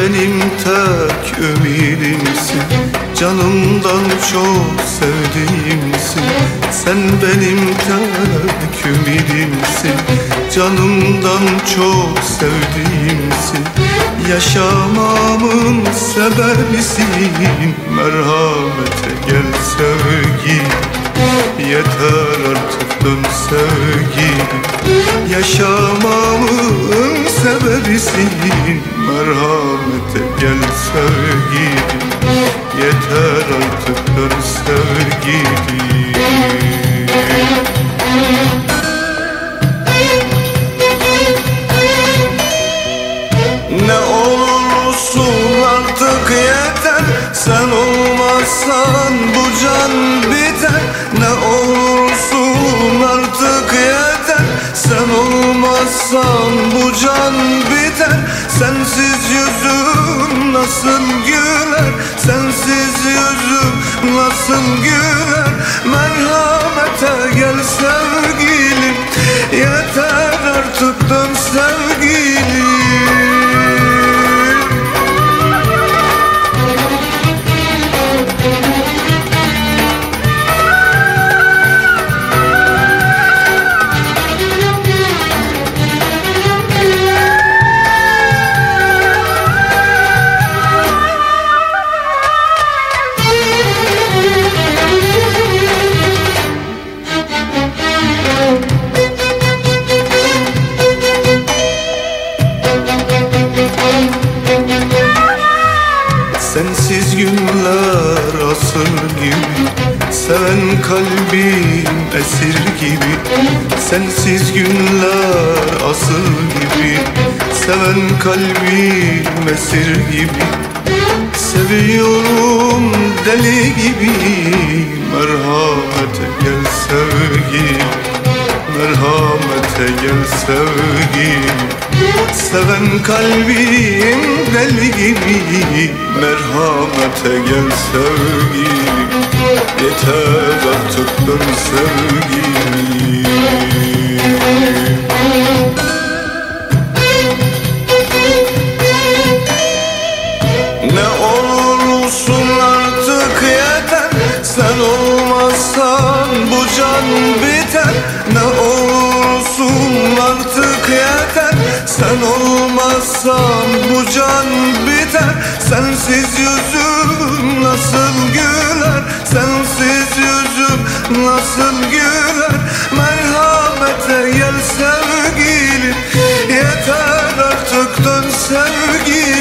benim tek ümidimsin Canımdan çok sevdiğimsin. Sen benim tek ümidimsin. Canımdan çok sevdiğimsin. Yaşamamın sebebisin Merhamete gel sevgi. Yeter artık dön sevgi. Yaşamamın sebebisin Merhamete gel sevgi Yeter artık dön sevgi Ne olursun artık yeter Sen olmazsan bu can biter. Ne olursun Sensiz yüzüm nasıl güler? Sensiz yüzüm nasıl güler? Merhamete Seven kalbim esir gibi Sensiz günler asır gibi. Seven kalbim esir gibi Seviyorum deli gibi. Merhamete gel sevgi Merhamete gel sevgi Seven kalbim deli gibi. Merhamete gel sevgi Yeter artık dön sevgi Ne olursun artık yeter Sen olmazsan bu can biter. Ne olsun artık yeter. Sen olmazsan bu can biter. Sensiz yüzüm nasıl güler? Sensiz yüzüm nasıl güler? Merhamete gel sevgilim. Yeter artık dön sevgilim.